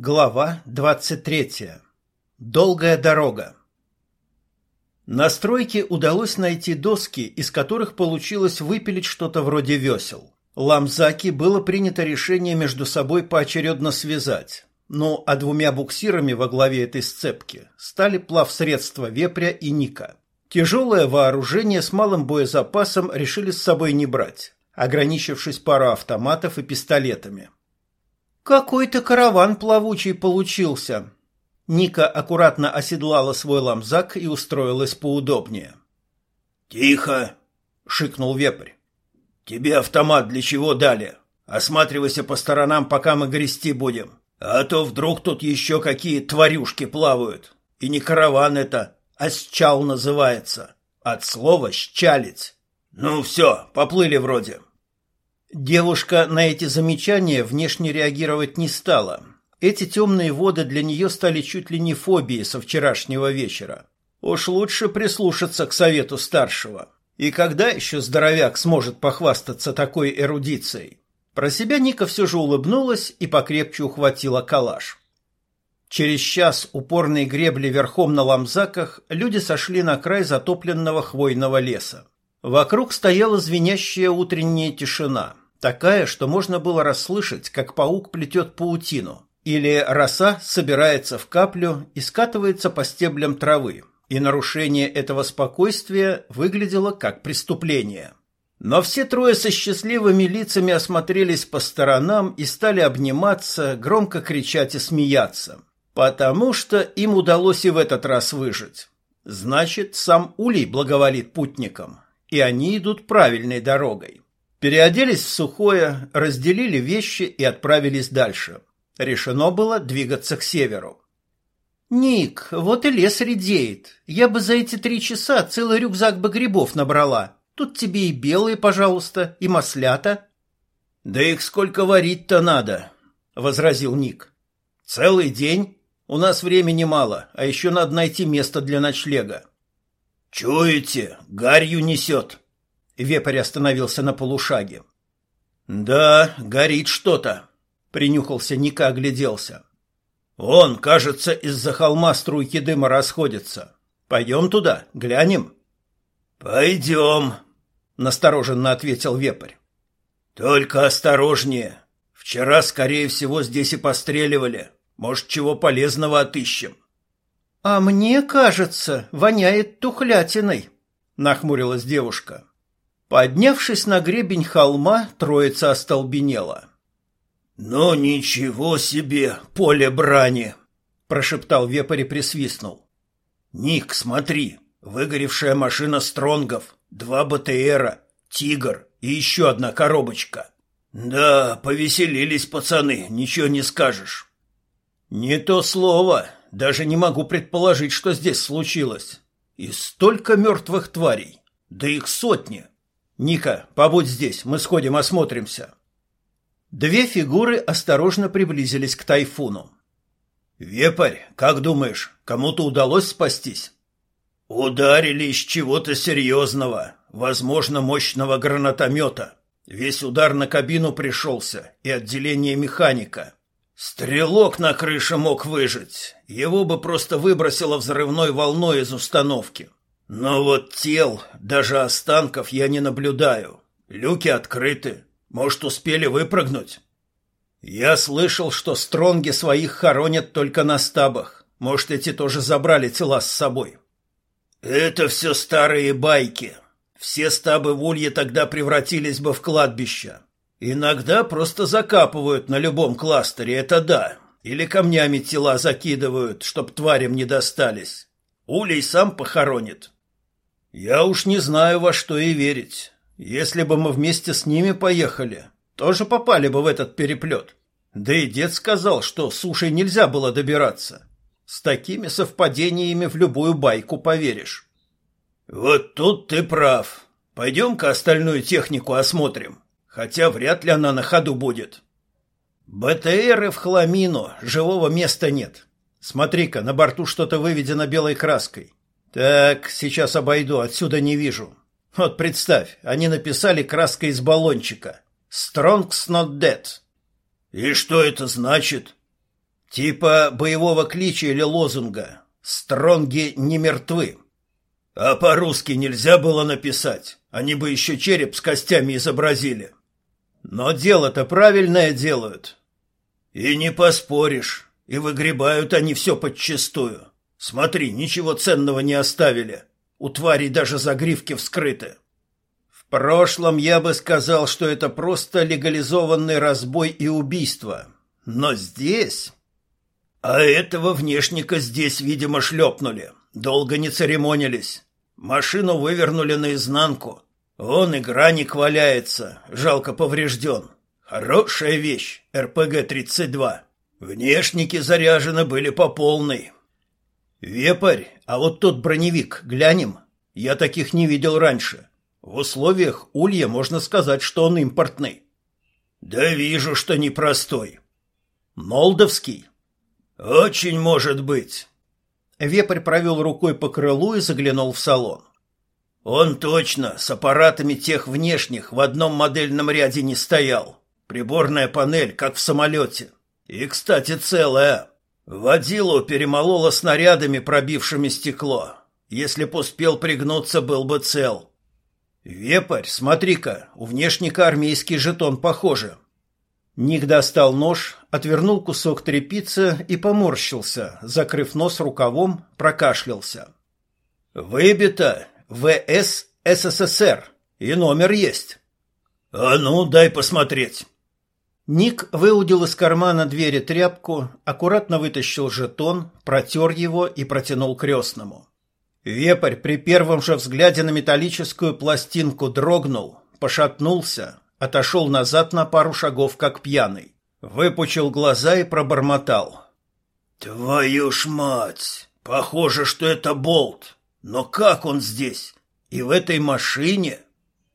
Глава 23. Долгая дорога. На стройке удалось найти доски, из которых получилось выпилить что-то вроде весел. Ламзаки было принято решение между собой поочередно связать. Ну, а двумя буксирами во главе этой сцепки стали плавсредства Вепря и Ника. Тяжелое вооружение с малым боезапасом решили с собой не брать, ограничившись парой автоматов и пистолетами – «Какой-то караван плавучий получился!» Ника аккуратно оседлала свой ламзак и устроилась поудобнее. «Тихо!» — шикнул вепрь. «Тебе автомат для чего дали? Осматривайся по сторонам, пока мы грести будем. А то вдруг тут еще какие тварюшки плавают. И не караван это, а счал называется. От слова «щалить». Ну все, поплыли вроде». Девушка на эти замечания внешне реагировать не стала. Эти темные воды для нее стали чуть ли не фобией со вчерашнего вечера. Уж лучше прислушаться к совету старшего. И когда еще здоровяк сможет похвастаться такой эрудицией? Про себя Ника все же улыбнулась и покрепче ухватила калаш. Через час упорной гребли верхом на ламзаках люди сошли на край затопленного хвойного леса. Вокруг стояла звенящая утренняя тишина, такая, что можно было расслышать, как паук плетет паутину, или роса собирается в каплю и скатывается по стеблям травы, и нарушение этого спокойствия выглядело как преступление. Но все трое со счастливыми лицами осмотрелись по сторонам и стали обниматься, громко кричать и смеяться, потому что им удалось и в этот раз выжить. Значит, сам Улей благоволит путникам и они идут правильной дорогой. Переоделись в сухое, разделили вещи и отправились дальше. Решено было двигаться к северу. «Ник, вот и лес редеет. Я бы за эти три часа целый рюкзак бы грибов набрала. Тут тебе и белые, пожалуйста, и маслята». «Да их сколько варить-то надо», — возразил Ник. «Целый день? У нас времени мало, а еще надо найти место для ночлега. «Чуете? Гарью несет!» Вепрь остановился на полушаге. «Да, горит что-то», — принюхался Ника, огляделся. «Он, кажется, из-за холма струйки дыма расходятся. Пойдем туда, глянем». «Пойдем», — настороженно ответил Вепрь. «Только осторожнее. Вчера, скорее всего, здесь и постреливали. Может, чего полезного отыщем». «А мне кажется, воняет тухлятиной», — нахмурилась девушка. Поднявшись на гребень холма, троица остолбенела. «Ну ничего себе, поле брани!» — прошептал вепарь и присвистнул. «Ник, смотри, выгоревшая машина Стронгов, два БТРа, Тигр и еще одна коробочка. Да, повеселились пацаны, ничего не скажешь». «Не то слово, даже не могу предположить, что здесь случилось. И столько мертвых тварей. Да их сотни. Ника, побудь здесь, мы сходим осмотримся. Две фигуры осторожно приблизились к тайфуну. Вепарь, как думаешь, кому-то удалось спастись? Ударили из чего-то серьезного, возможно, мощного гранатомета. Весь удар на кабину пришелся и отделение механика. Стрелок на крыше мог выжить. Его бы просто выбросило взрывной волной из установки. Но вот тел, даже останков я не наблюдаю. Люки открыты. Может, успели выпрыгнуть? Я слышал, что стронги своих хоронят только на стабах. Может, эти тоже забрали тела с собой. Это все старые байки. Все стабы в Улье тогда превратились бы в кладбище. Иногда просто закапывают на любом кластере, это да. Или камнями тела закидывают, чтоб тварям не достались. Улей сам похоронит. Я уж не знаю, во что и верить. Если бы мы вместе с ними поехали, тоже попали бы в этот переплет. Да и дед сказал, что сушей нельзя было добираться. С такими совпадениями в любую байку поверишь. Вот тут ты прав. Пойдем-ка остальную технику осмотрим хотя вряд ли она на ходу будет. БТРы в хламину, живого места нет. Смотри-ка, на борту что-то выведено белой краской. Так, сейчас обойду, отсюда не вижу. Вот представь, они написали краской из баллончика. Strong's not dead. И что это значит? Типа боевого клича или лозунга «Стронги не мертвы». А по-русски нельзя было написать. Они бы еще череп с костями изобразили. Но дело-то правильное делают. И не поспоришь. И выгребают они все подчистую. Смотри, ничего ценного не оставили. У тварей даже загривки вскрыты. В прошлом я бы сказал, что это просто легализованный разбой и убийство. Но здесь... А этого внешника здесь, видимо, шлепнули. Долго не церемонились. Машину вывернули наизнанку. Он и граник валяется, жалко поврежден. Хорошая вещь, РПГ-32. Внешники заряжены были по полной. Вепарь, а вот тот броневик, глянем. Я таких не видел раньше. В условиях улья можно сказать, что он импортный. Да вижу, что непростой. Молдовский? Очень может быть. Вепрь провел рукой по крылу и заглянул в салон. Он точно с аппаратами тех внешних в одном модельном ряде не стоял. Приборная панель, как в самолете. И, кстати, целая. Водилу перемололо снарядами, пробившими стекло. Если б успел пригнуться, был бы цел. Вепарь, смотри-ка, у внешника армейский жетон похоже. Ник достал нож, отвернул кусок тряпицы и поморщился, закрыв нос рукавом, прокашлялся. «Выбито! ВС СССР! И номер есть!» «А ну, дай посмотреть!» Ник выудил из кармана двери тряпку, аккуратно вытащил жетон, протер его и протянул крестному. Вепрь при первом же взгляде на металлическую пластинку дрогнул, пошатнулся, Отошел назад на пару шагов, как пьяный. Выпучил глаза и пробормотал. «Твою ж мать! Похоже, что это болт. Но как он здесь? И в этой машине?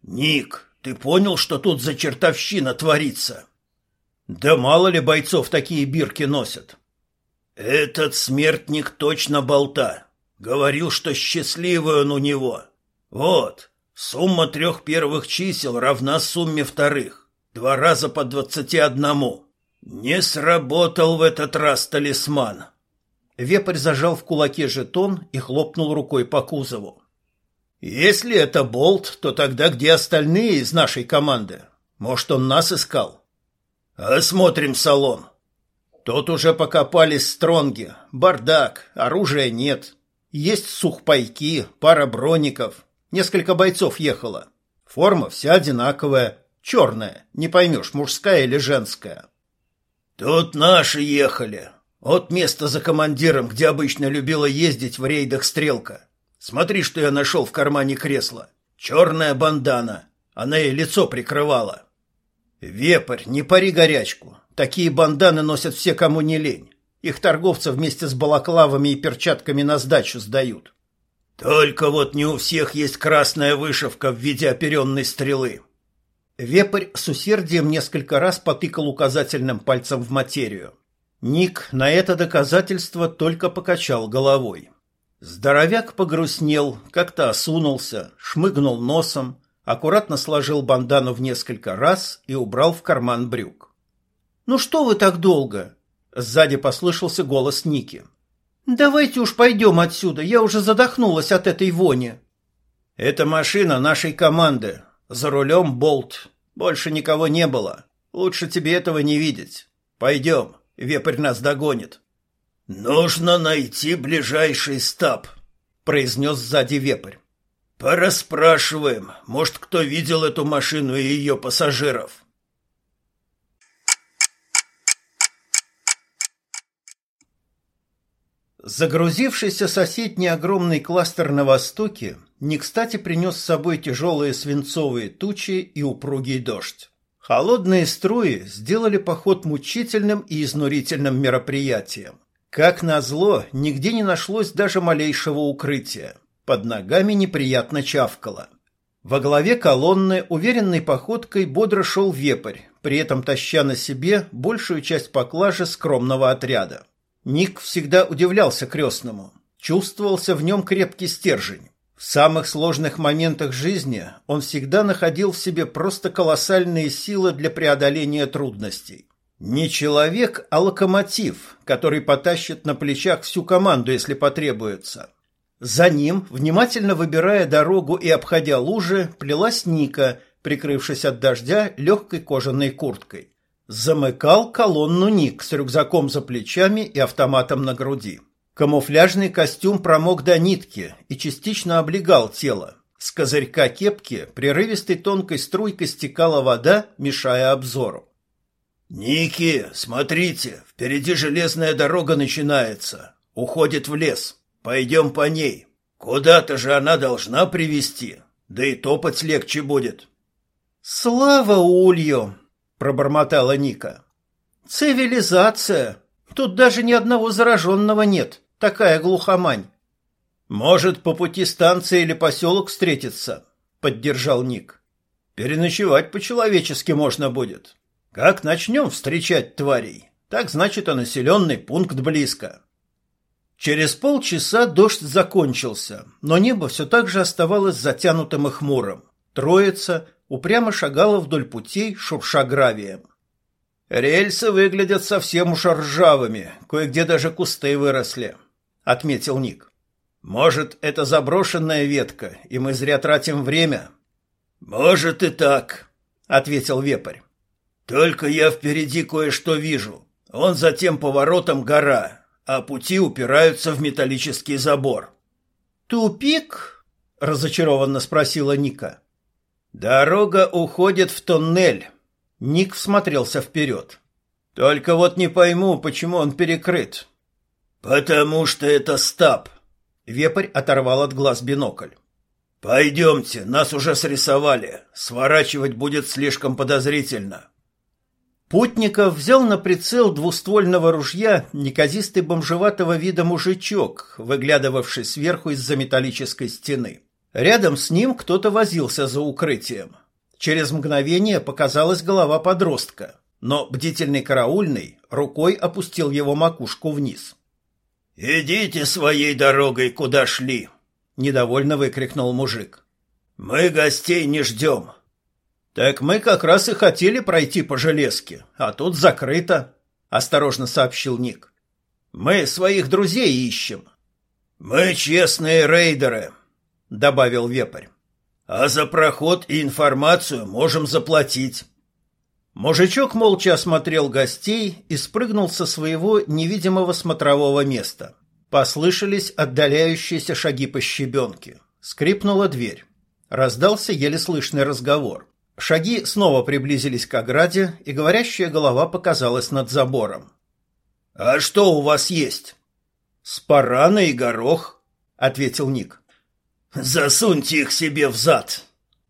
Ник, ты понял, что тут за чертовщина творится?» «Да мало ли бойцов такие бирки носят». «Этот смертник точно болта. Говорил, что счастливый он у него. Вот, Сумма трех первых чисел равна сумме вторых. Два раза по двадцати одному. Не сработал в этот раз талисман. Вепрь зажал в кулаке жетон и хлопнул рукой по кузову. Если это болт, то тогда где остальные из нашей команды? Может, он нас искал? Осмотрим салон. Тут уже покопались стронги. Бардак, оружия нет. Есть сухпайки, пара броников, Несколько бойцов ехало. Форма вся одинаковая, черная, не поймешь, мужская или женская. Тут наши ехали. От места за командиром, где обычно любила ездить в рейдах стрелка. Смотри, что я нашел в кармане кресла. Черная бандана. Она ей лицо прикрывала. Вепрь, не пари горячку. Такие банданы носят все, кому не лень. Их торговцы вместе с балаклавами и перчатками на сдачу сдают. Только вот не у всех есть красная вышивка в виде оперенной стрелы. Вепрь с усердием несколько раз потыкал указательным пальцем в материю. Ник на это доказательство только покачал головой. Здоровяк погрустнел, как-то осунулся, шмыгнул носом, аккуратно сложил бандану в несколько раз и убрал в карман брюк. «Ну что вы так долго?» Сзади послышался голос Ники. «Давайте уж пойдем отсюда, я уже задохнулась от этой вони». «Это машина нашей команды. За рулем болт. Больше никого не было. Лучше тебе этого не видеть. Пойдем, вепрь нас догонит». «Нужно найти ближайший стаб», — произнес сзади вепрь. «Пораспрашиваем, может, кто видел эту машину и ее пассажиров». Загрузившийся соседний огромный кластер на востоке не кстати принес с собой тяжелые свинцовые тучи и упругий дождь. Холодные струи сделали поход мучительным и изнурительным мероприятием. Как назло, нигде не нашлось даже малейшего укрытия. Под ногами неприятно чавкало. Во главе колонны уверенной походкой бодро шел вепрь, при этом таща на себе большую часть поклажи скромного отряда. Ник всегда удивлялся крестному. Чувствовался в нем крепкий стержень. В самых сложных моментах жизни он всегда находил в себе просто колоссальные силы для преодоления трудностей. Не человек, а локомотив, который потащит на плечах всю команду, если потребуется. За ним, внимательно выбирая дорогу и обходя лужи, плелась Ника, прикрывшись от дождя легкой кожаной курткой. Замыкал колонну Ник с рюкзаком за плечами и автоматом на груди. Камуфляжный костюм промок до нитки и частично облегал тело. С козырька кепки прерывистой тонкой струйкой стекала вода, мешая обзору. «Ники, смотрите, впереди железная дорога начинается. Уходит в лес. Пойдем по ней. Куда-то же она должна привести. Да и топать легче будет». «Слава Улью!» — пробормотала Ника. «Цивилизация! Тут даже ни одного зараженного нет. Такая глухомань». «Может, по пути станция или поселок встретиться?» — поддержал Ник. «Переночевать по-человечески можно будет. Как начнем встречать тварей, так значит, а населенный пункт близко». Через полчаса дождь закончился, но небо все так же оставалось затянутым и хмурым. Троица упрямо шагала вдоль путей, шурша гравием. «Рельсы выглядят совсем уж ржавыми, кое-где даже кусты выросли», — отметил Ник. «Может, это заброшенная ветка, и мы зря тратим время?» «Может и так», — ответил Вепрь. «Только я впереди кое-что вижу. Он за тем поворотом гора, а пути упираются в металлический забор». «Тупик?» — разочарованно спросила Ника. «Дорога уходит в туннель». Ник всмотрелся вперед. «Только вот не пойму, почему он перекрыт». «Потому что это стаб». Вепрь оторвал от глаз бинокль. «Пойдемте, нас уже срисовали. Сворачивать будет слишком подозрительно». Путников взял на прицел двуствольного ружья неказистый бомжеватого вида мужичок, выглядывавший сверху из-за металлической стены. Рядом с ним кто-то возился за укрытием. Через мгновение показалась голова подростка, но бдительный караульный рукой опустил его макушку вниз. «Идите своей дорогой, куда шли!» — недовольно выкрикнул мужик. «Мы гостей не ждем!» «Так мы как раз и хотели пройти по железке, а тут закрыто», — осторожно сообщил Ник. «Мы своих друзей ищем». «Мы честные рейдеры», добавил вепрь. А за проход и информацию можем заплатить. Мужичок молча осмотрел гостей и спрыгнул со своего невидимого смотрового места. Послышались отдаляющиеся шаги по щебенке. Скрипнула дверь. Раздался еле слышный разговор. Шаги снова приблизились к ограде, и говорящая голова показалась над забором. «А что у вас есть?» «Спараны и горох», — ответил Ник. «Засуньте их себе в зад!»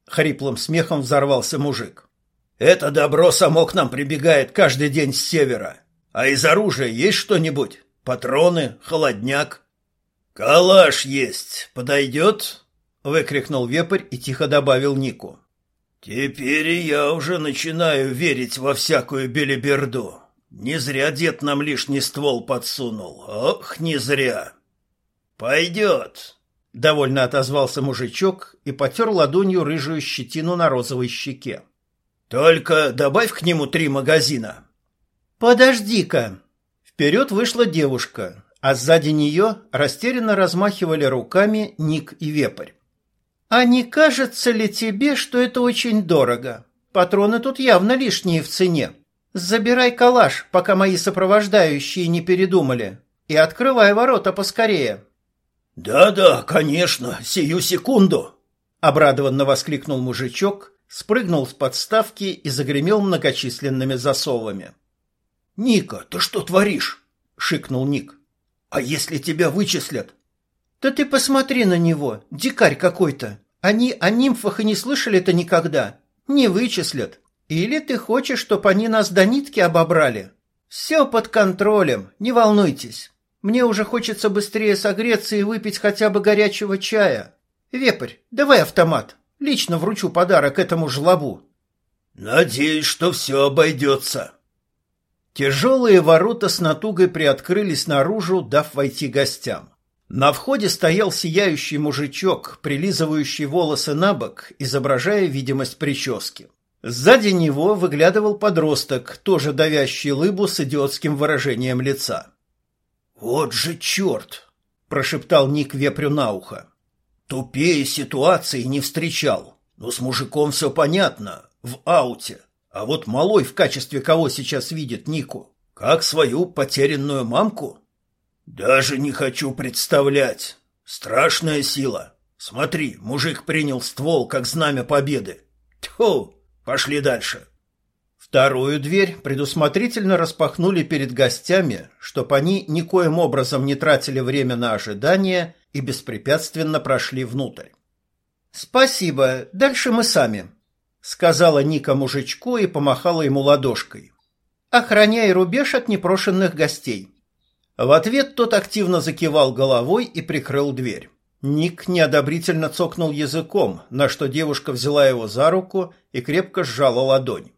Хриплым смехом взорвался мужик. «Это добро само к нам прибегает каждый день с севера. А из оружия есть что-нибудь? Патроны, холодняк?» «Калаш есть. Подойдет?» — выкрикнул вепрь и тихо добавил Нику. «Теперь я уже начинаю верить во всякую белиберду. Не зря дед нам лишний ствол подсунул. Ох, не зря!» «Пойдет!» Довольно отозвался мужичок и потер ладонью рыжую щетину на розовой щеке. Только добавь к нему три магазина. Подожди-ка. Вперед вышла девушка, а сзади нее растерянно размахивали руками Ник и Вепрь. А не кажется ли тебе, что это очень дорого? Патроны тут явно лишние в цене. Забирай калаш, пока мои сопровождающие не передумали, и открывай ворота поскорее. «Да-да, конечно, сию секунду!» — обрадованно воскликнул мужичок, спрыгнул с подставки и загремел многочисленными засовами. «Ника, ты что творишь?» — шикнул Ник. «А если тебя вычислят?» «Да ты посмотри на него, дикарь какой-то. Они о нимфах и не слышали-то никогда. Не вычислят. Или ты хочешь, чтобы они нас до нитки обобрали? Все под контролем, не волнуйтесь». Мне уже хочется быстрее согреться и выпить хотя бы горячего чая. Вепрь, давай автомат. Лично вручу подарок этому жлобу. Надеюсь, что все обойдется. Тяжелые ворота с натугой приоткрылись наружу, дав войти гостям. На входе стоял сияющий мужичок, прилизывающий волосы на бок, изображая видимость прически. Сзади него выглядывал подросток, тоже давящий лыбу с идиотским выражением лица. «Вот же черт!» – прошептал Ник вепрю на ухо. «Тупее ситуации не встречал. Но с мужиком все понятно. В ауте. А вот малой в качестве кого сейчас видит Нику? Как свою потерянную мамку? Даже не хочу представлять. Страшная сила. Смотри, мужик принял ствол, как знамя победы. Тьфу! Пошли дальше. Вторую дверь предусмотрительно распахнули перед гостями, чтобы они никоим образом не тратили время на ожидание и беспрепятственно прошли внутрь. «Спасибо, дальше мы сами», — сказала Ника мужичку и помахала ему ладошкой. «Охраняй рубеж от непрошенных гостей». В ответ тот активно закивал головой и прикрыл дверь. Ник неодобрительно цокнул языком, на что девушка взяла его за руку и крепко сжала ладонь.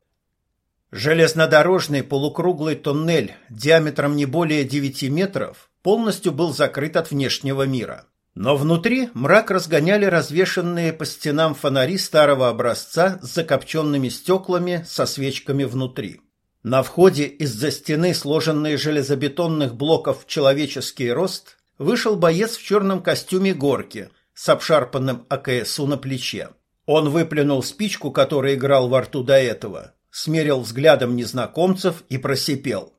Железнодорожный полукруглый тоннель диаметром не более девяти метров полностью был закрыт от внешнего мира. Но внутри мрак разгоняли развешанные по стенам фонари старого образца с закопченными стеклами со свечками внутри. На входе из-за стены, сложенной из железобетонных блоков в человеческий рост, вышел боец в черном костюме горки с обшарпанным АКСУ на плече. Он выплюнул спичку, которая играл во рту до этого, смерил взглядом незнакомцев и просипел.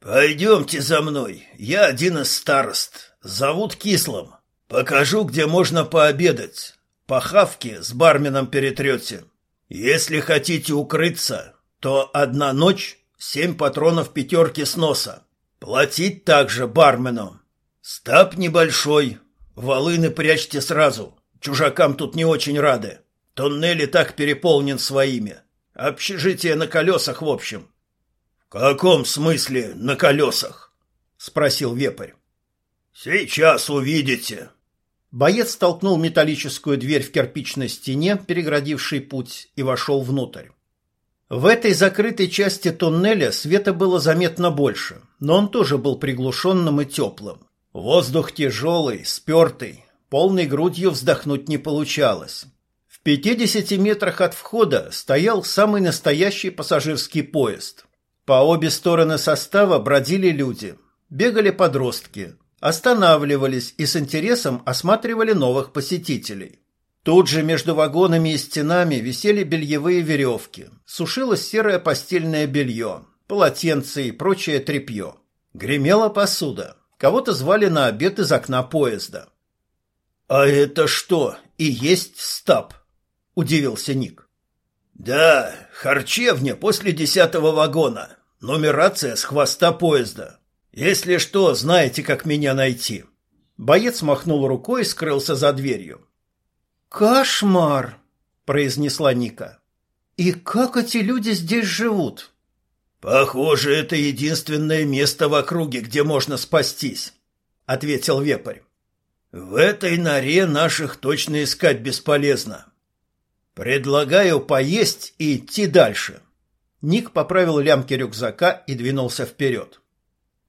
«Пойдемте за мной, я один из старост, зовут Кислым. Покажу, где можно пообедать. По хавке с барменом перетрете. Если хотите укрыться, то одна ночь, семь патронов пятерки с носа. Платить также бармену. Стаб небольшой. Волыны прячьте сразу. Чужакам тут не очень рады. Тоннель и так переполнен своими. Общежитие на колесах, в общем. — В каком смысле на колесах? — спросил вепрь. — Сейчас увидите. Боец толкнул металлическую дверь в кирпичной стене, переградивший путь, и вошел внутрь. В этой закрытой части туннеля света было заметно больше, но он тоже был приглушенным и теплым. Воздух тяжелый, спертый, полной грудью вздохнуть не получалось. В 50 метрах от входа стоял самый настоящий пассажирский поезд. По обе стороны состава бродили люди, бегали подростки, останавливались и с интересом осматривали новых посетителей. Тут же между вагонами и стенами висели бельевые веревки, сушилось серое постельное белье, полотенце и прочее тряпье. Гремела посуда. Кого-то звали на обед из окна поезда. «А это что, и есть стаб?» – удивился Ник. «Да, харчевня после десятого вагона. Нумерация с хвоста поезда. Если что, знаете, как меня найти». Боец махнул рукой и скрылся за дверью. «Кошмар!» – произнесла Ника. «И как эти люди здесь живут?» «Похоже, это единственное место в округе, где можно спастись», — ответил вепрь. «В этой норе наших точно искать бесполезно. Предлагаю поесть и идти дальше». Ник поправил лямки рюкзака и двинулся вперед.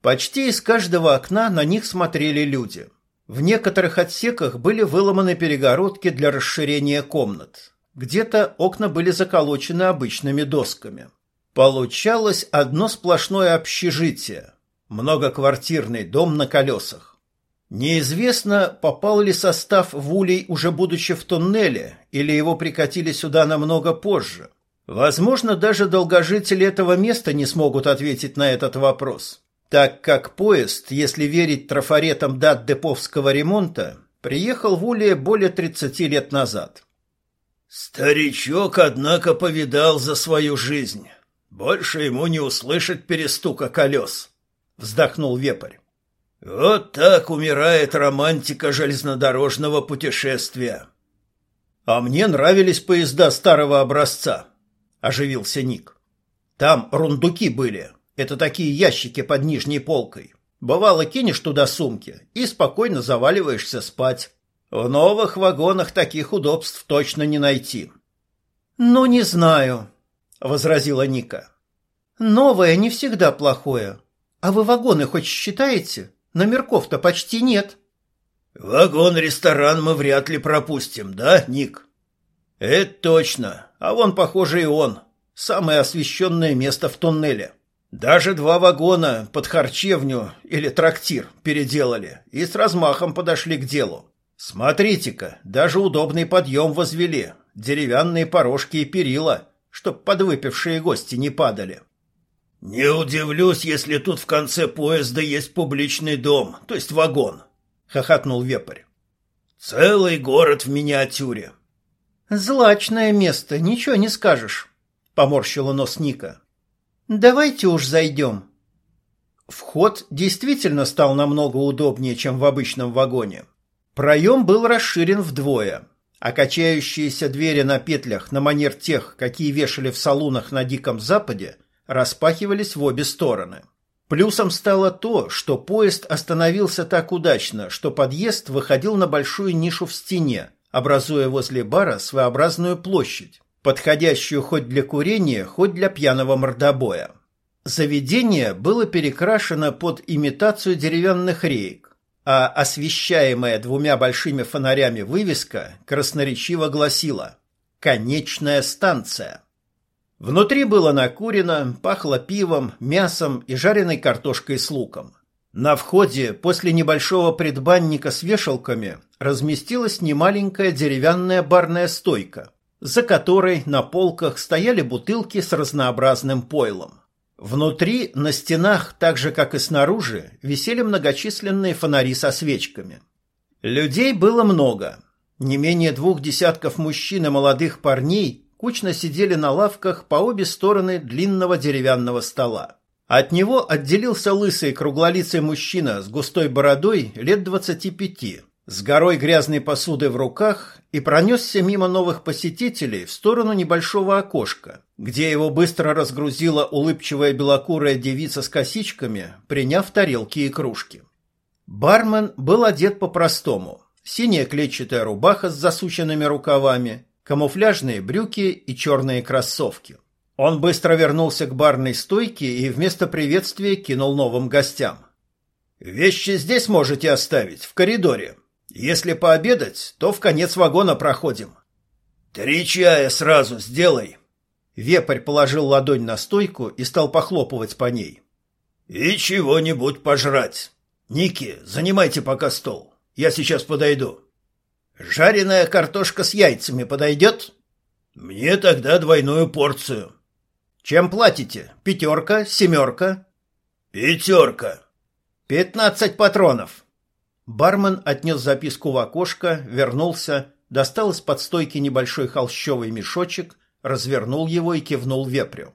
Почти из каждого окна на них смотрели люди. В некоторых отсеках были выломаны перегородки для расширения комнат. Где-то окна были заколочены обычными досками. Получалось одно сплошное общежитие, многоквартирный дом на колесах. Неизвестно, попал ли состав в улей уже будучи в туннеле, или его прикатили сюда намного позже. Возможно, даже долгожители этого места не смогут ответить на этот вопрос, так как поезд, если верить трафаретам дат деповского ремонта, приехал в Улье более 30 лет назад. Старичок, однако, повидал за свою жизнь. Больше ему не услышать перестука колес, вздохнул вепрь. Вот так умирает романтика железнодорожного путешествия. А мне нравились поезда старого образца, оживился Ник. Там рундуки были. Это такие ящики под нижней полкой. Бывало, кинешь туда сумки и спокойно заваливаешься спать. В новых вагонах таких удобств точно не найти. Ну, не знаю, возразила Ника. Новое не всегда плохое. А вы вагоны хоть считаете? Номерков-то почти нет. Вагон-ресторан мы вряд ли пропустим, да, Ник? Это точно. А вон, похоже, и он. Самое освещенное место в туннеле. Даже два вагона под харчевню или трактир переделали и с размахом подошли к делу. Смотрите-ка, даже удобный подъем возвели, деревянные порожки и перила, чтоб подвыпившие гости не падали. Не удивлюсь, если тут в конце поезда есть публичный дом, то есть вагон, хохотнул Вепрь. Целый город в миниатюре. Злачное место, ничего не скажешь, поморщила нос Ника. Давайте уж зайдем. Вход действительно стал намного удобнее, чем в обычном вагоне. Проем был расширен вдвое, а качающиеся двери на петлях на манер тех, какие вешали в салунах на Диком Западе, распахивались в обе стороны. Плюсом стало то, что поезд остановился так удачно, что подъезд выходил на большую нишу в стене, образуя возле бара своеобразную площадь, подходящую хоть для курения, хоть для пьяного мордобоя. Заведение было перекрашено под имитацию деревянных реек, а освещаемая двумя большими фонарями вывеска красноречиво гласила «Конечная станция». Внутри было накурено, пахло пивом, мясом и жареной картошкой с луком. На входе после небольшого предбанника с вешалками разместилась немаленькая деревянная барная стойка, за которой на полках стояли бутылки с разнообразным пойлом. Внутри, на стенах, так же как и снаружи, висели многочисленные фонари со свечками. Людей было много. Не менее двух десятков мужчин и молодых парней кучно сидели на лавках по обе стороны длинного деревянного стола. От него отделился лысый круглолицый мужчина с густой бородой лет двадцати пяти, с горой грязной посуды в руках и пронесся мимо новых посетителей в сторону небольшого окошка, где его быстро разгрузила улыбчивая белокурая девица с косичками, приняв тарелки и кружки. Бармен был одет по-простому. Синяя клетчатая рубаха с засученными рукавами, камуфляжные брюки и черные кроссовки. Он быстро вернулся к барной стойке и вместо приветствия кинул новым гостям. «Вещи здесь можете оставить, в коридоре. Если пообедать, то в конец вагона проходим. Три чая сразу сделай. Вепрь положил ладонь на стойку и стал похлопывать по ней. И чего-нибудь пожрать. Ники, занимайте пока стол. Я сейчас подойду. Жареная картошка с яйцами подойдет? Мне тогда двойную порцию. Чем платите? Пятерка? Семерка? Пятерка. Пятнадцать патронов. Бармен отнес записку в окошко, вернулся, достал из-под стойки небольшой холщовый мешочек, развернул его и кивнул вепрю.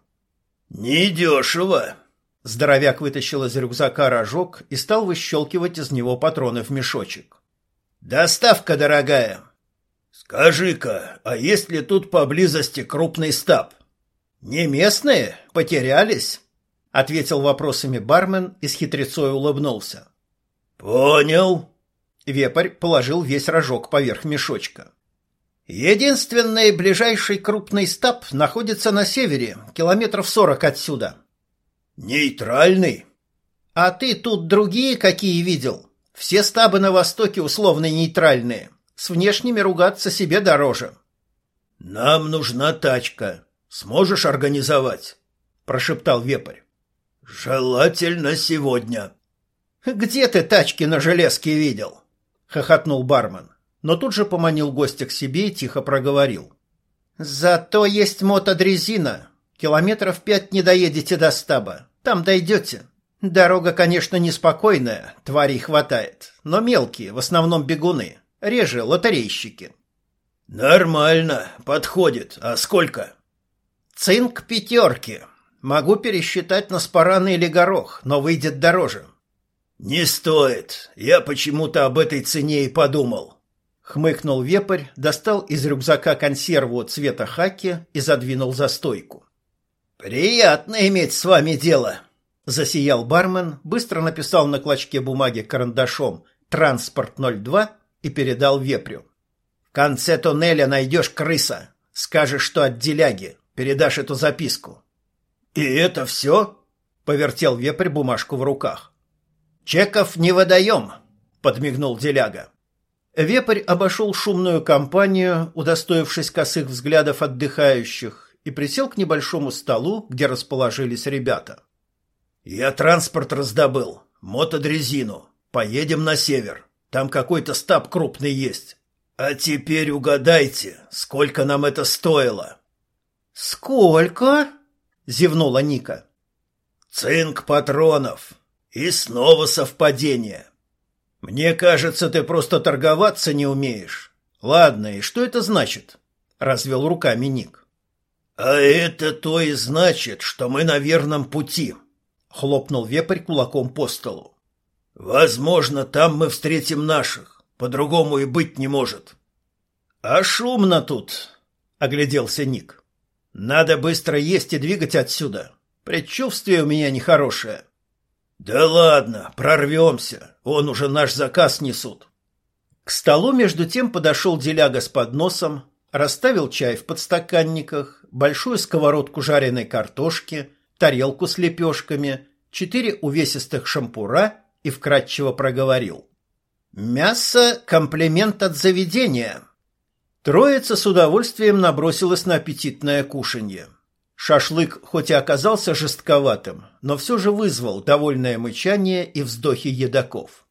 «Недешево!» Здоровяк вытащил из рюкзака рожок и стал выщелкивать из него патроны в мешочек. «Доставка дорогая!» «Скажи-ка, а есть ли тут поблизости крупный стаб?» «Не местные? Потерялись?» — ответил вопросами бармен и с хитрецой улыбнулся. Понял. Вепрь положил весь рожок поверх мешочка. Единственный ближайший крупный стаб находится на севере, километров сорок отсюда. Нейтральный? А ты тут другие какие видел? Все стабы на востоке условно нейтральные. С внешними ругаться себе дороже. Нам нужна тачка. Сможешь организовать? прошептал Вепрь. Желательно сегодня. «Где ты тачки на железке видел?» — хохотнул бармен, но тут же поманил гостя к себе и тихо проговорил. «Зато есть мотодрезина. Километров пять не доедете до стаба. Там дойдете. Дорога, конечно, неспокойная, тварей хватает, но мелкие, в основном бегуны, реже лотерейщики». «Нормально, подходит. А сколько?» «Цинк пятерки. Могу пересчитать на спараны или горох, но выйдет дороже. «Не стоит. Я почему-то об этой цене и подумал». Хмыкнул вепрь, достал из рюкзака консерву цвета хаки и задвинул за стойку. «Приятно иметь с вами дело», — засиял бармен, быстро написал на клочке бумаги карандашом «Транспорт 02» и передал вепрю. «В конце туннеля найдешь крыса. Скажешь, что от деляги. Передашь эту записку». «И это все?» — повертел вепрь бумажку в руках. «Чеков не выдаем», — подмигнул Деляга. Вепрь обошел шумную компанию, удостоившись косых взглядов отдыхающих, и присел к небольшому столу, где расположились ребята. «Я транспорт раздобыл, мотодрезину. Поедем на север. Там какой-то стаб крупный есть. А теперь угадайте, сколько нам это стоило?» «Сколько?» — зевнула Ника. «Цинк патронов. И снова совпадение. Мне кажется, ты просто торговаться не умеешь. Ладно, и что это значит?» — развел руками Ник. «А это то и значит, что мы на верном пути», — хлопнул вепрь кулаком по столу. «Возможно, там мы встретим наших. По-другому и быть не может». «А шумно тут», — огляделся Ник. «Надо быстро есть и двигать отсюда. Предчувствие у меня нехорошее». «Да ладно, прорвемся. Он уже наш заказ несут». К столу между тем подошел деляга с подносом, расставил чай в подстаканниках, большую сковородку жареной картошки, тарелку с лепешками, четыре увесистых шампура и вкратчиво проговорил. «Мясо — комплимент от заведения». Троица с удовольствием набросилась на аппетитное кушанье. Шашлык хоть и оказался жестковатым, но все же вызвал довольное мычание и вздохи едоков.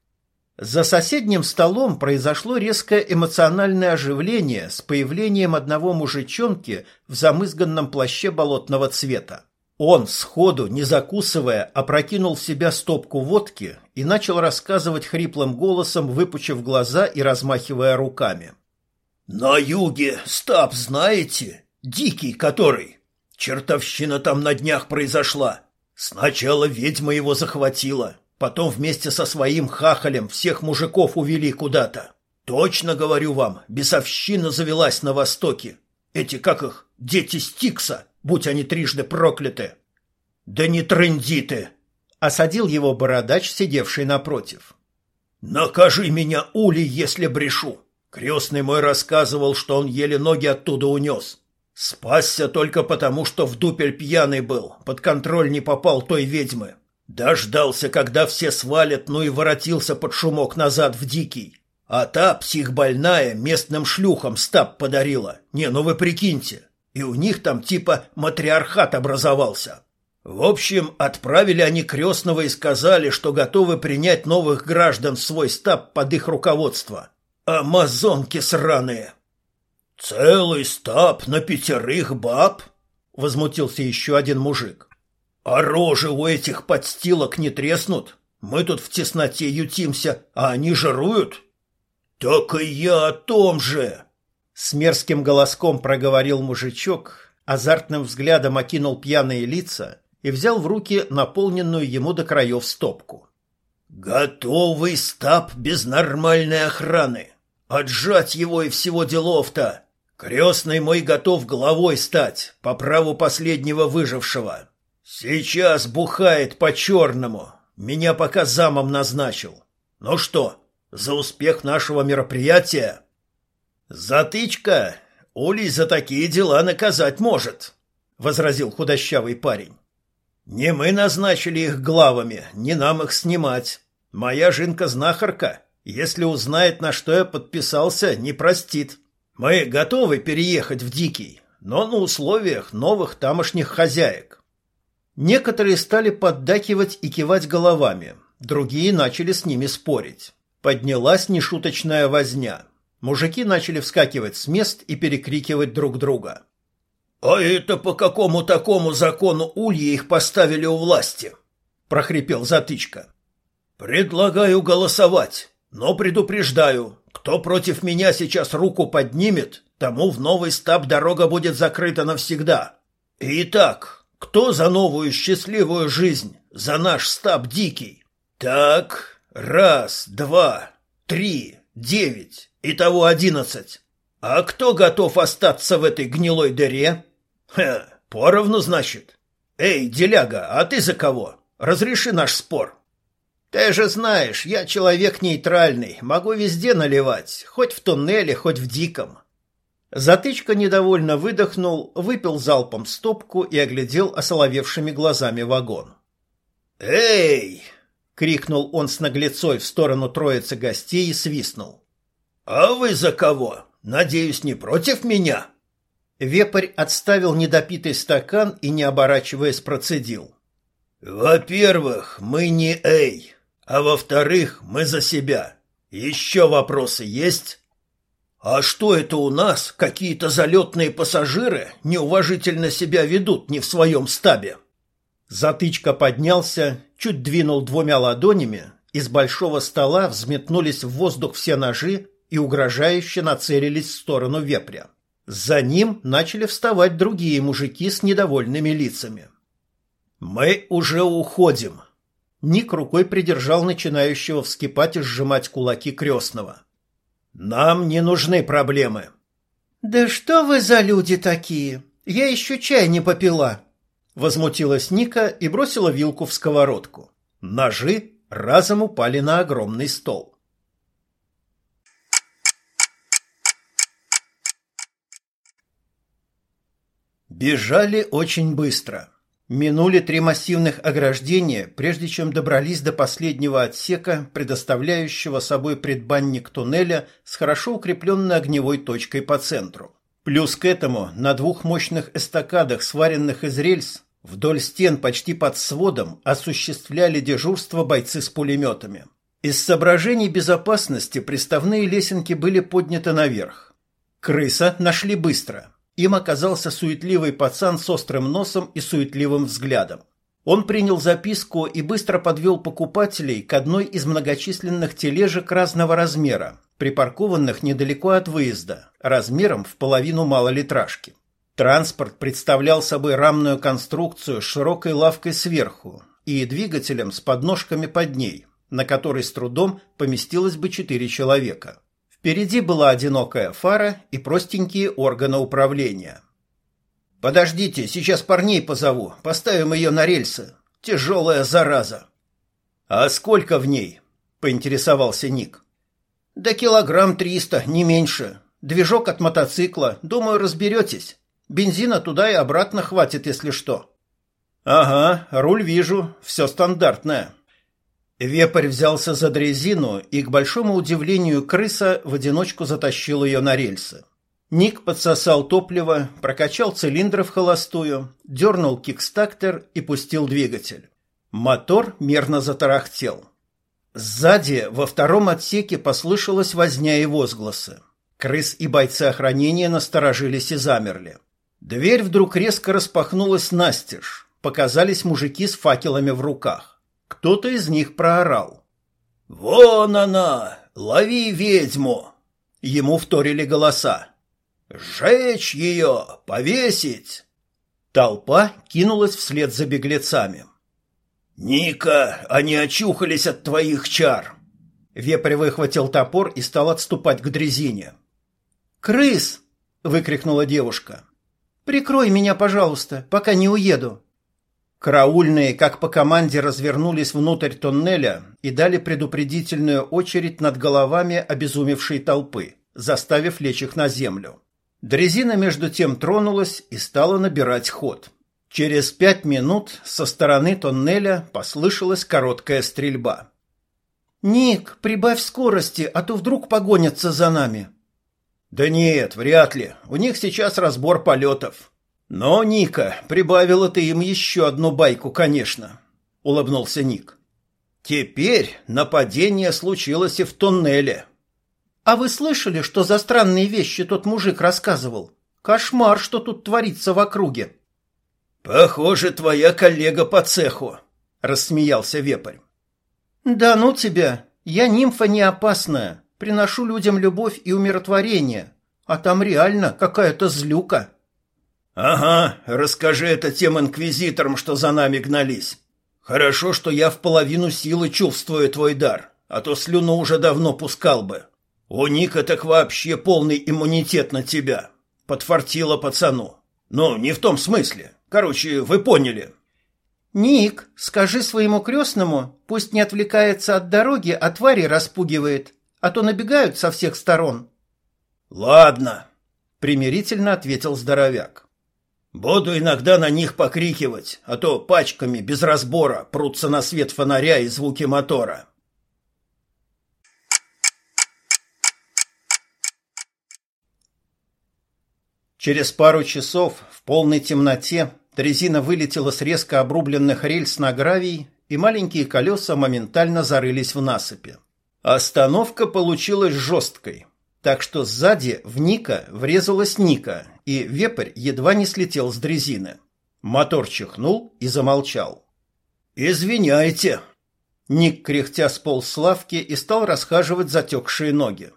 За соседним столом произошло резкое эмоциональное оживление с появлением одного мужичонки в замызганном плаще болотного цвета. Он, сходу, не закусывая, опрокинул в себя стопку водки и начал рассказывать хриплым голосом, выпучив глаза и размахивая руками. «На юге стаб знаете? Дикий который. Чертовщина там на днях произошла. Сначала ведьма его захватила, потом вместе со своим хахалем всех мужиков увели куда-то. Точно говорю вам, бесовщина завелась на востоке. Эти, как их, дети Стикса, будь они трижды прокляты. Да не трынди ты! Осадил его бородач, сидевший напротив. Накажи меня, Ули, если брешу. Крестный мой рассказывал, что он еле ноги оттуда унес. Спасся только потому, что в дупель пьяный был, под контроль не попал той ведьмы. Дождался, когда все свалят, ну и воротился под шумок назад в дикий. А та, психбольная, местным шлюхам стаб подарила. Не, ну вы прикиньте. И у них там типа матриархат образовался. В общем, отправили они крестного и сказали, что готовы принять новых граждан в свой стаб под их руководство. Амазонки сраные. «Целый стаб на пятерых баб?» — возмутился еще один мужик. «А рожи у этих подстилок не треснут? Мы тут в тесноте ютимся, а они жируют?» «Так и я о том же!» С мерзким голоском проговорил мужичок, азартным взглядом окинул пьяные лица и взял в руки наполненную ему до краев стопку. «Готовый стаб без нормальной охраны! Отжать его и всего делов-то! Крестный мой готов главой стать, по праву последнего выжившего. Сейчас бухает по-черному. Меня пока замом назначил. Ну что, за успех нашего мероприятия? Затычка. Улей за такие дела наказать может, — возразил худощавый парень. Не мы назначили их главами, не нам их снимать. Моя жинка-знахарка, если узнает, на что я подписался, не простит. Мы готовы переехать в Дикий, но на условиях новых тамошних хозяек. Некоторые стали поддакивать и кивать головами, другие начали с ними спорить. Поднялась нешуточная возня. Мужики начали вскакивать с мест и перекрикивать друг друга. «А это по какому такому закону ульи их поставили у власти?» – прохрипел Затычка. «Предлагаю голосовать, но предупреждаю, кто против меня сейчас руку поднимет, тому в новый стаб дорога будет закрыта навсегда. Итак, кто за новую счастливую жизнь, за наш стаб дикий? Так, раз, два, три, девять, итого одиннадцать. А кто готов остаться в этой гнилой дыре? Хе, поровну, значит. Эй, деляга, а ты за кого? Разреши наш спор. Ты же знаешь, я человек нейтральный, могу везде наливать, хоть в туннеле, хоть в диком. Затычка недовольно выдохнул, выпил залпом стопку и оглядел осоловевшими глазами вагон. «Эй!» — крикнул он с наглецой в сторону троицы гостей и свистнул. А вы за кого? Надеюсь, не против меня?» Вепрь отставил недопитый стакан и, не оборачиваясь, процедил. «Во-первых, мы не Эй, а во-вторых, мы за себя. Еще вопросы есть?» «А что это у нас? Какие-то залетные пассажиры неуважительно себя ведут не в своем стабе?» Затычка поднялся, чуть двинул двумя ладонями, из большого стола взметнулись в воздух все ножи и угрожающе нацелились в сторону вепря. За ним начали вставать другие мужики с недовольными лицами. «Мы уже уходим!» Ник рукой придержал начинающего вскипать и сжимать кулаки крестного. «Нам не нужны проблемы!» «Да что вы за люди такие? Я еще чай не попила!» Возмутилась Ника и бросила вилку в сковородку. Ножи разом упали на огромный стол. Бежали очень быстро. Минули три массивных ограждения, прежде чем добрались до последнего отсека, предоставляющего собой предбанник туннеля с хорошо укрепленной огневой точкой по центру. Плюс к этому на двух мощных эстакадах, сваренных из рельс, вдоль стен почти под сводом осуществляли дежурство бойцы с пулеметами. Из соображений безопасности приставные лесенки были подняты наверх. Крыса нашли быстро – им оказался суетливый пацан с острым носом и суетливым взглядом. Он принял записку и быстро подвел покупателей к одной из многочисленных тележек разного размера, припаркованных недалеко от выезда, размером в половину малолитражки. Транспорт представлял собой рамную конструкцию с широкой лавкой сверху и двигателем с подножками под ней, на которой с трудом поместилось бы четыре человека. Впереди была одинокая фара и простенькие органы управления. «Подождите, сейчас парней позову, поставим ее на рельсы. Тяжелая зараза». «А сколько в ней?» — поинтересовался Ник. «Да килограмм триста, не меньше. Движок от мотоцикла, думаю, разберетесь. Бензина туда и обратно хватит, если что». «Ага, руль вижу, все стандартное». Вепрь взялся за дрезину и, к большому удивлению крыса, в одиночку затащил ее на рельсы. Ник подсосал топливо, прокачал цилиндры в холостую, дернул кикстактер и пустил двигатель. Мотор мерно затарахтел. Сзади, во втором отсеке, послышалась возня и возгласы. Крыс и бойцы охранения насторожились и замерли. Дверь вдруг резко распахнулась настежь. Показались мужики с факелами в руках. Кто-то из них проорал. «Вон она! Лови ведьму!» Ему вторили голоса. «Сжечь ее! Повесить!» Толпа кинулась вслед за беглецами. «Ника, они очухались от твоих чар!» Вепрь выхватил топор и стал отступать к дрезине. «Крыс!» — выкрикнула девушка. «Прикрой меня, пожалуйста, пока не уеду». Караульные, как по команде, развернулись внутрь тоннеля и дали предупредительную очередь над головами обезумевшей толпы, заставив лечь их на землю. Дрезина между тем тронулась и стала набирать ход. Через пять минут со стороны тоннеля послышалась короткая стрельба. «Ник, прибавь скорости, а то вдруг погонятся за нами». «Да нет, вряд ли. У них сейчас разбор полетов. Но, Ника, прибавила ты им еще одну байку, конечно, улыбнулся Ник. Теперь нападение случилось и в туннеле. А вы слышали, что за странные вещи тот мужик рассказывал? Кошмар, что тут творится в округе. Похоже, твоя коллега по цеху, рассмеялся Вепрь. Да ну тебя, я нимфа не опасная, приношу людям любовь и умиротворение, а там реально какая-то злюка. «Ага, расскажи это тем инквизиторам, что за нами гнались. Хорошо, что я в половину силы чувствую твой дар, а то слюну уже давно пускал бы. У Ника так вообще полный иммунитет на тебя. Подфартило пацану. Ну, не в том смысле. Короче, вы поняли». «Ник, скажи своему крестному, пусть не отвлекается от дороги, а твари распугивает, а то набегают со всех сторон. Ладно, примирительно ответил здоровяк. Буду иногда на них покрикивать, а то пачками без разбора прутся на свет фонаря и звуки мотора. Через пару часов в полной темноте резина вылетела с резко обрубленных рельс на гравий, и маленькие колеса моментально зарылись в насыпи. Остановка получилась жесткой, так что сзади в Ника врезалась Ника, и вепрь едва не слетел с дрезины. Мотор чихнул и замолчал. «Извиняйте!» Ник кряхтя сполз с лавки и стал расхаживать затекшие ноги.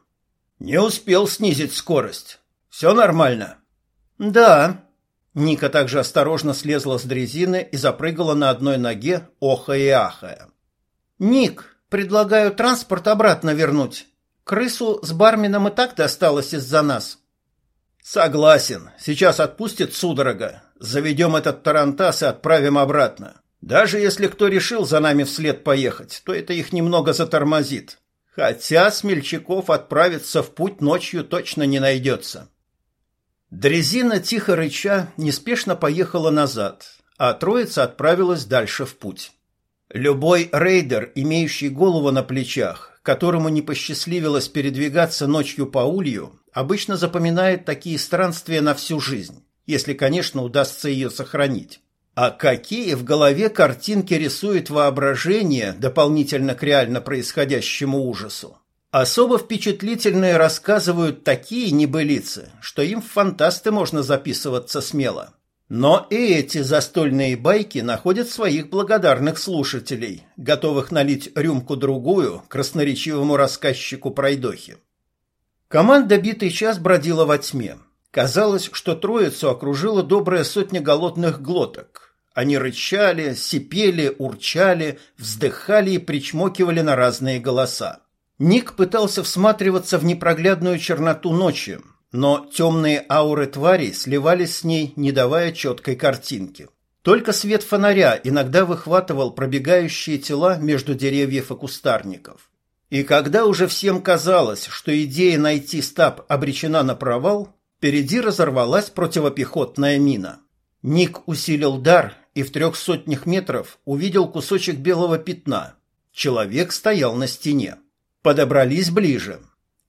«Не успел снизить скорость. Все нормально?» «Да». Ника также осторожно слезла с дрезины и запрыгала на одной ноге, охая и ахая. «Ник, предлагаю транспорт обратно вернуть. Крысу с барменом и так досталось из-за нас». «Согласен. Сейчас отпустит судорога. Заведем этот тарантас и отправим обратно. Даже если кто решил за нами вслед поехать, то это их немного затормозит. Хотя смельчаков отправиться в путь ночью точно не найдется. Дрезина, тихо рыча, неспешно поехала назад, а троица отправилась дальше в путь. Любой рейдер, имеющий голову на плечах, которому не посчастливилось передвигаться ночью по улью, обычно запоминает такие странствия на всю жизнь, если, конечно, удастся ее сохранить. А какие в голове картинки рисует воображение дополнительно к реально происходящему ужасу? Особо впечатлительные рассказывают такие небылицы, что им в фантасты можно записываться смело. Но и эти застольные байки находят своих благодарных слушателей, готовых налить рюмку-другую красноречивому рассказчику пройдохи. Команда битый час бродила во тьме. Казалось, что троицу окружила добрая сотня голодных глоток, они рычали, сипели, урчали, вздыхали и причмокивали на разные голоса. Ник пытался всматриваться в непроглядную черноту ночи, но темные ауры тварей сливались с ней, не давая четкой картинки. Только свет фонаря иногда выхватывал пробегающие тела между деревьев и кустарников. И когда уже всем казалось, что идея найти стаб обречена на провал, впереди разорвалась противопехотная мина. Ник усилил дар и в трех сотнях метров увидел кусочек белого пятна. Человек стоял на стене. Подобрались ближе.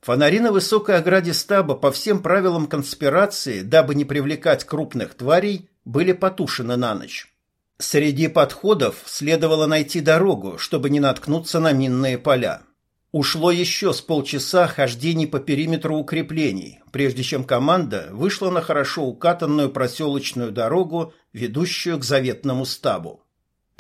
Фонари на высокой ограде стаба по всем правилам конспирации, дабы не привлекать крупных тварей, были потушены на ночь. Среди подходов следовало найти дорогу, чтобы не наткнуться на минные поля. Ушло еще с полчаса хождений по периметру укреплений, прежде чем команда вышла на хорошо укатанную проселочную дорогу, ведущую к заветному стабу.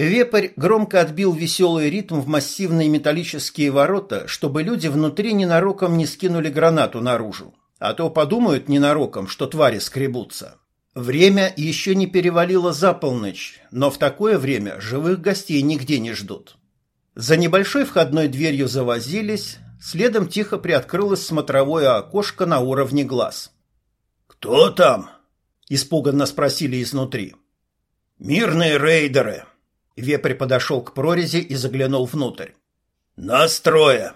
Вепрь громко отбил веселый ритм в массивные металлические ворота, чтобы люди внутри ненароком не скинули гранату наружу, а то подумают ненароком, что твари скребутся. Время еще не перевалило за полночь, но в такое время живых гостей нигде не ждут. За небольшой входной дверью завозились, следом тихо приоткрылось смотровое окошко на уровне глаз. «Кто там?» – испуганно спросили изнутри. «Мирные рейдеры!» Вепрь подошел к прорези и заглянул внутрь. «Настроя!»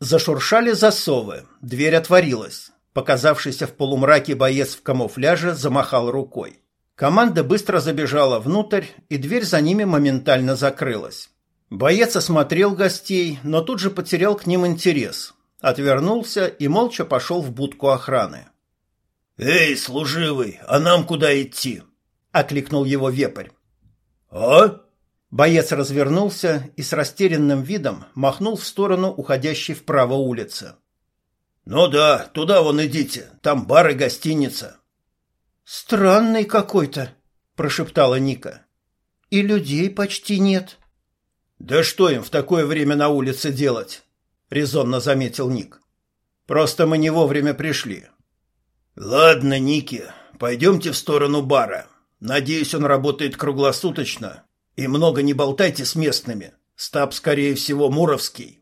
Зашуршали засовы, дверь отворилась. Показавшийся в полумраке боец в камуфляже замахал рукой. Команда быстро забежала внутрь, и дверь за ними моментально закрылась. Боец осмотрел гостей, но тут же потерял к ним интерес. Отвернулся и молча пошел в будку охраны. «Эй, служивый, а нам куда идти?» — окликнул его вепрь. «А?» Боец развернулся и с растерянным видом махнул в сторону уходящей вправо улицы. «Ну да, туда вон идите, там бар и гостиница». «Странный какой-то», — прошептала Ника. «И людей почти нет». Да что им в такое время на улице делать? резонно заметил Ник. Просто мы не вовремя пришли. Ладно, Ники, пойдемте в сторону бара. Надеюсь, он работает круглосуточно. И много не болтайте с местными. Стаб, скорее всего, Муровский.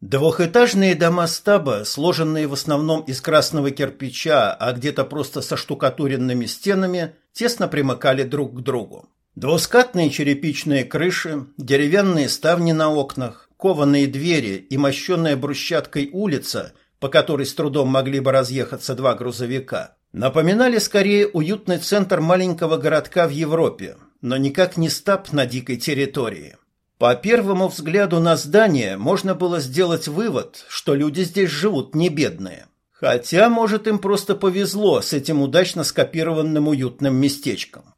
Двухэтажные дома стаба, сложенные в основном из красного кирпича, а где-то просто со штукатуренными стенами, тесно примыкали друг к другу. Двускатные черепичные крыши, деревянные ставни на окнах, кованые двери и мощенная брусчаткой улица, по которой с трудом могли бы разъехаться два грузовика, напоминали скорее уютный центр маленького городка в Европе, но никак не стаб на дикой территории. По первому взгляду на здание можно было сделать вывод, что люди здесь живут не бедные. Хотя, может, им просто повезло с этим удачно скопированным уютным местечком.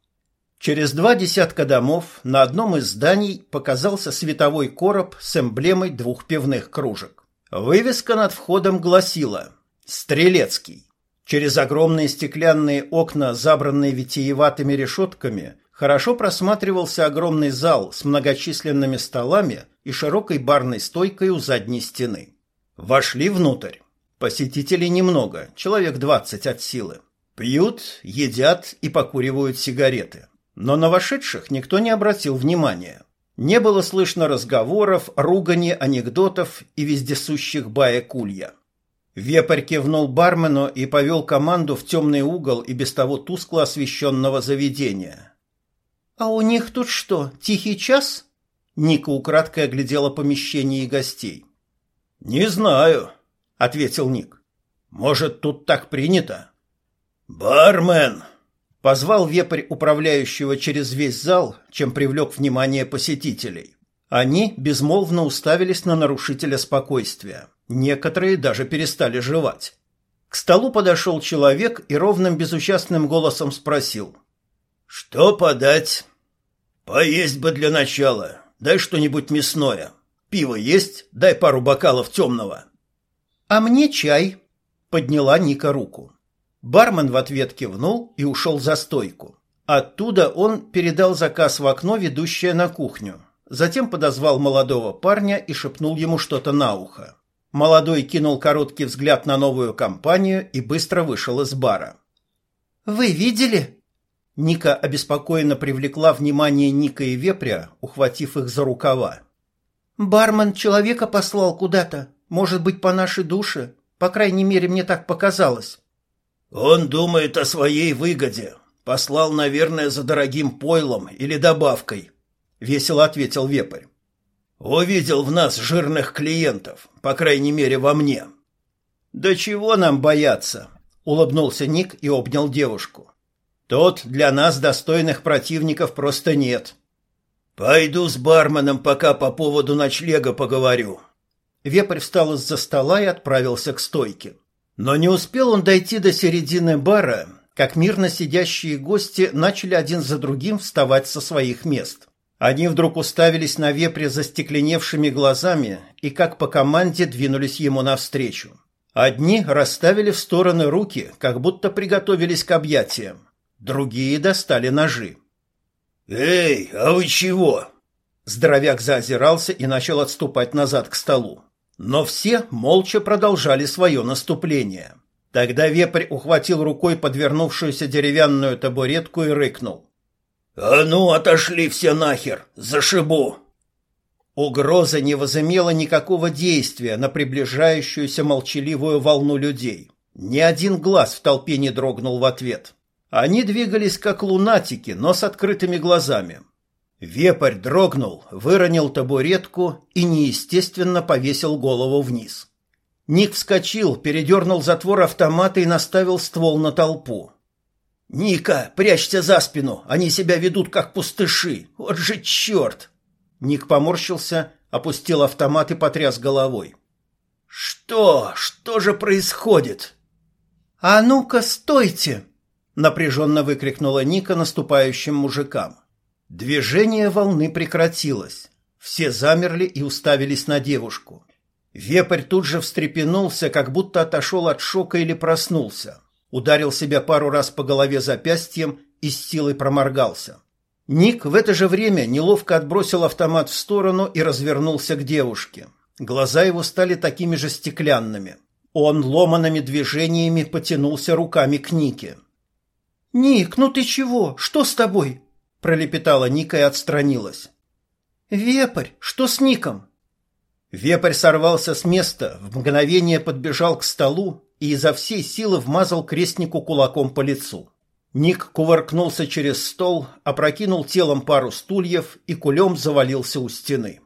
Через два десятка домов на одном из зданий показался световой короб с эмблемой двух пивных кружек. Вывеска над входом гласила «Стрелецкий». Через огромные стеклянные окна, забранные витиеватыми решетками, хорошо просматривался огромный зал с многочисленными столами и широкой барной стойкой у задней стены. Вошли внутрь. Посетителей немного, человек двадцать от силы. Пьют, едят и покуривают сигареты. Но на вошедших никто не обратил внимания. Не было слышно разговоров, ругани, анекдотов и вездесущих баек улья. Вепрь кивнул бармену и повел команду в темный угол и без того тускло освещенного заведения. «А у них тут что, тихий час?» Ника украдкой оглядела помещение и гостей. «Не знаю», — ответил Ник. «Может, тут так принято?» «Бармен!» Позвал вепрь управляющего через весь зал, чем привлек внимание посетителей. Они безмолвно уставились на нарушителя спокойствия. Некоторые даже перестали жевать. К столу подошел человек и ровным безучастным голосом спросил. «Что подать?» «Поесть бы для начала. Дай что-нибудь мясное. Пиво есть? Дай пару бокалов темного». «А мне чай», — подняла Ника руку. Бармен в ответ кивнул и ушел за стойку. Оттуда он передал заказ в окно, ведущее на кухню. Затем подозвал молодого парня и шепнул ему что-то на ухо. Молодой кинул короткий взгляд на новую компанию и быстро вышел из бара. «Вы видели?» Ника обеспокоенно привлекла внимание Ника и Вепря, ухватив их за рукава. «Бармен человека послал куда-то. Может быть, по нашей душе. По крайней мере, мне так показалось». Он думает о своей выгоде. Послал, наверное, за дорогим пойлом или добавкой, весело ответил Вепрь. Увидел в нас жирных клиентов, по крайней мере, во мне. Да чего нам бояться? улыбнулся Ник и обнял девушку. Тот для нас достойных противников просто нет. Пойду с барменом пока по поводу ночлега поговорю. Вепрь встал из-за стола и отправился к стойке. Но не успел он дойти до середины бара, как мирно сидящие гости начали один за другим вставать со своих мест. Они вдруг уставились на вепре застекленевшими глазами и как по команде двинулись ему навстречу. Одни расставили в стороны руки, как будто приготовились к объятиям. Другие достали ножи. «Эй, а вы чего?» Здоровяк заозирался и начал отступать назад к столу. Но все молча продолжали свое наступление. Тогда вепрь ухватил рукой подвернувшуюся деревянную табуретку и рыкнул. «А ну, отошли все нахер! Зашибу!» Угроза не возымела никакого действия на приближающуюся молчаливую волну людей. Ни один глаз в толпе не дрогнул в ответ. Они двигались как лунатики, но с открытыми глазами. Вепрь дрогнул, выронил табуретку и неестественно повесил голову вниз. Ник вскочил, передернул затвор автомата и наставил ствол на толпу. «Ника, прячься за спину! Они себя ведут как пустыши! Вот же черт!» Ник поморщился, опустил автомат и потряс головой. «Что? Что же происходит?» «А ну-ка, стойте!» — напряженно выкрикнула Ника наступающим мужикам. Движение волны прекратилось. Все замерли и уставились на девушку. Вепрь тут же встрепенулся, как будто отошел от шока или проснулся. Ударил себя пару раз по голове запястьем и с силой проморгался. Ник в это же время неловко отбросил автомат в сторону и развернулся к девушке. Глаза его стали такими же стеклянными. Он ломаными движениями потянулся руками к Нике. «Ник, ну ты чего? Что с тобой?» пролепетала Ника и отстранилась. Вепрь, что с Ником? Вепрь сорвался с места, в мгновение подбежал к столу и изо всей силы вмазал крестнику кулаком по лицу. Ник кувыркнулся через стол, опрокинул телом пару стульев и кулем завалился у стены.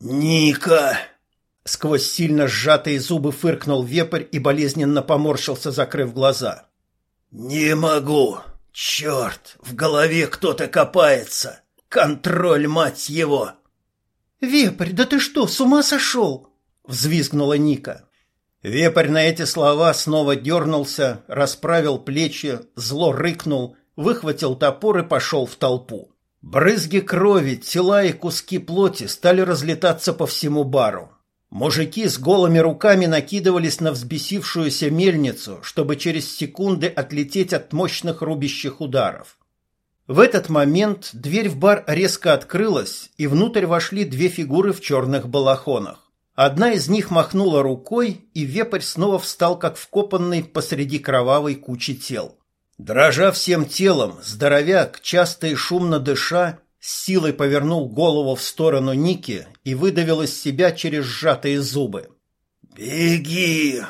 «Ника!» Сквозь сильно сжатые зубы фыркнул вепрь и болезненно поморщился, закрыв глаза. «Не могу!» Черт, в голове кто-то копается. Контроль, мать его. Вепрь, да ты что, с ума сошел? Взвизгнула Ника. Вепрь на эти слова снова дернулся, расправил плечи, зло рыкнул, выхватил топор и пошел в толпу. Брызги крови, тела и куски плоти стали разлетаться по всему бару. Мужики с голыми руками накидывались на взбесившуюся мельницу, чтобы через секунды отлететь от мощных рубящих ударов. В этот момент дверь в бар резко открылась, и внутрь вошли две фигуры в черных балахонах. Одна из них махнула рукой, и вепрь снова встал, как вкопанный посреди кровавой кучи тел. Дрожа всем телом, здоровяк, часто и шумно дыша, с силой повернул голову в сторону Ники и выдавил из себя через сжатые зубы. «Беги!»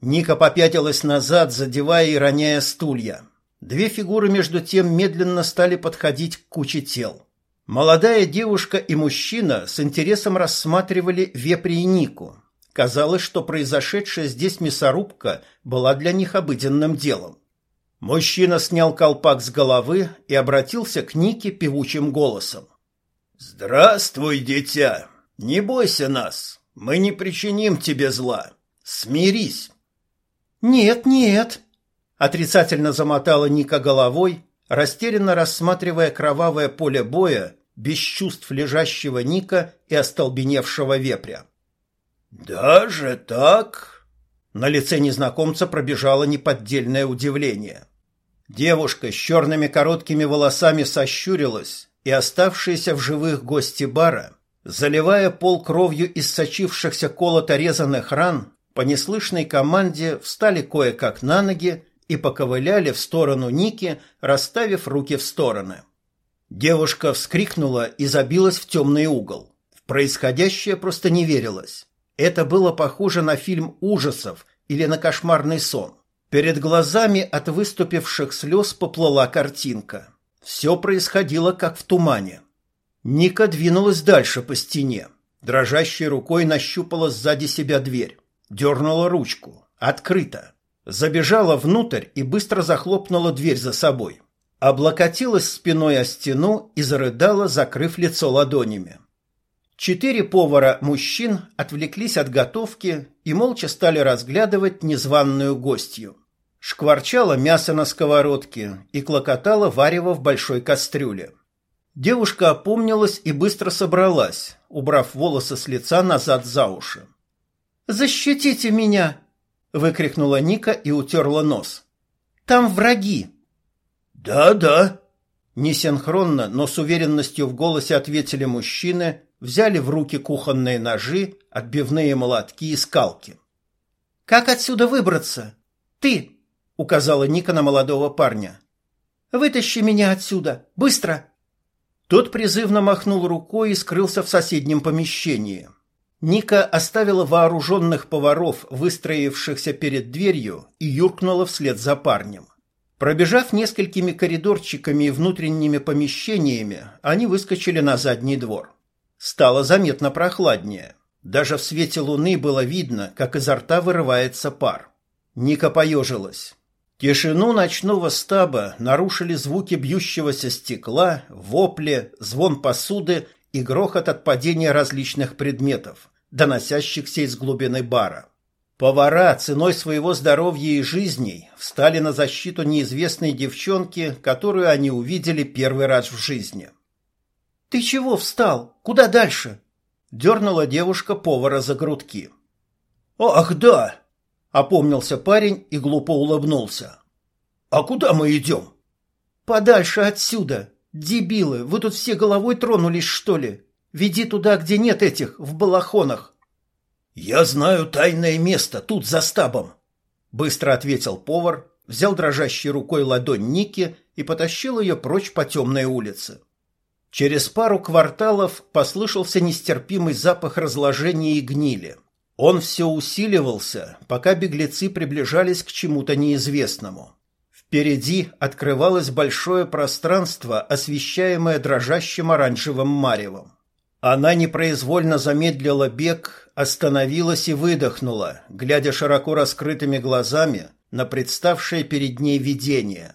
Ника попятилась назад, задевая и роняя стулья. Две фигуры между тем медленно стали подходить к куче тел. Молодая девушка и мужчина с интересом рассматривали вепри и Нику. Казалось, что произошедшая здесь мясорубка была для них обыденным делом. Мужчина снял колпак с головы и обратился к Нике певучим голосом. «Здравствуй, дитя! Не бойся нас, мы не причиним тебе зла. Смирись!» «Нет, нет!» Отрицательно замотала Ника головой, растерянно рассматривая кровавое поле боя без чувств лежащего Ника и остолбеневшего вепря. «Даже так?» На лице незнакомца пробежало неподдельное удивление. Девушка с черными короткими волосами сощурилась, и оставшиеся в живых гости бара, заливая пол кровью из сочившихся колото резаных ран, по неслышной команде встали кое-как на ноги и поковыляли в сторону Ники, расставив руки в стороны. Девушка вскрикнула и забилась в темный угол. В происходящее просто не верилось. Это было похоже на фильм ужасов или на кошмарный сон. Перед глазами от выступивших слез поплыла картинка. Все происходило как в тумане. Ника двинулась дальше по стене. Дрожащей рукой нащупала сзади себя дверь. Дернула ручку. Открыто. Забежала внутрь и быстро захлопнула дверь за собой облокотилась спиной о стену и зарыдала, закрыв лицо ладонями. Четыре повара мужчин отвлеклись от готовки и молча стали разглядывать незваную гостью. Шкварчало мясо на сковородке и клокотало варево в большой кастрюле. Девушка опомнилась и быстро собралась, убрав волосы с лица назад за уши. «Защитите меня!» – выкрикнула Ника и утерла нос. «Там враги!» «Да-да», — несинхронно, но с уверенностью в голосе ответили мужчины, взяли в руки кухонные ножи, отбивные молотки и скалки. «Как отсюда выбраться? Ты!» — указала Ника на молодого парня. «Вытащи меня отсюда! Быстро!» Тот призывно махнул рукой и скрылся в соседнем помещении. Ника оставила вооруженных поваров, выстроившихся перед дверью, и юркнула вслед за парнем. Пробежав несколькими коридорчиками и внутренними помещениями, они выскочили на задний двор. Стало заметно прохладнее. Даже в свете луны было видно, как изо рта вырывается пар. Ника поежилась. Тишину ночного стаба нарушили звуки бьющегося стекла, вопли, звон посуды и грохот от падения различных предметов, доносящихся из глубины бара. Повара ценой своего здоровья и жизней встали на защиту неизвестной девчонки, которую они увидели первый раз в жизни. «Ты чего встал? Куда дальше?» — дернула девушка повара за грудки. «Ах, да!» — опомнился парень и глупо улыбнулся. «А куда мы идем?» «Подальше отсюда! Дебилы, вы тут все головой тронулись, что ли? Веди туда, где нет этих, в балахонах!» «Я знаю тайное место тут за стабом», — быстро ответил повар, взял дрожащей рукой ладонь Ники и потащил ее прочь по темной улице. Через пару кварталов послышался нестерпимый запах разложения и гнили. Он все усиливался, пока беглецы приближались к чему-то неизвестному. Впереди открывалось большое пространство, освещаемое дрожащим оранжевым маревом. Она непроизвольно замедлила бег, остановилась и выдохнула, глядя широко раскрытыми глазами на представшее перед ней видение.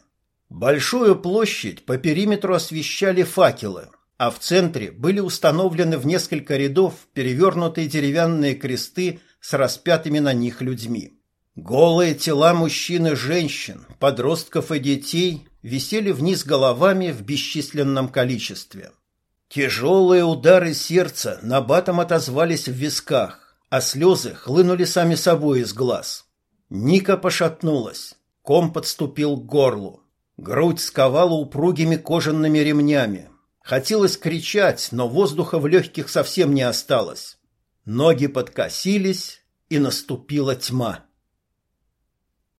Большую площадь по периметру освещали факелы, а в центре были установлены в несколько рядов перевернутые деревянные кресты с распятыми на них людьми. Голые тела мужчин и женщин, подростков и детей висели вниз головами в бесчисленном количестве. Тяжелые удары сердца на батом отозвались в висках, а слезы хлынули сами собой из глаз. Ника пошатнулась, ком подступил к горлу. Грудь сковала упругими кожаными ремнями. Хотелось кричать, но воздуха в легких совсем не осталось. Ноги подкосились, и наступила тьма.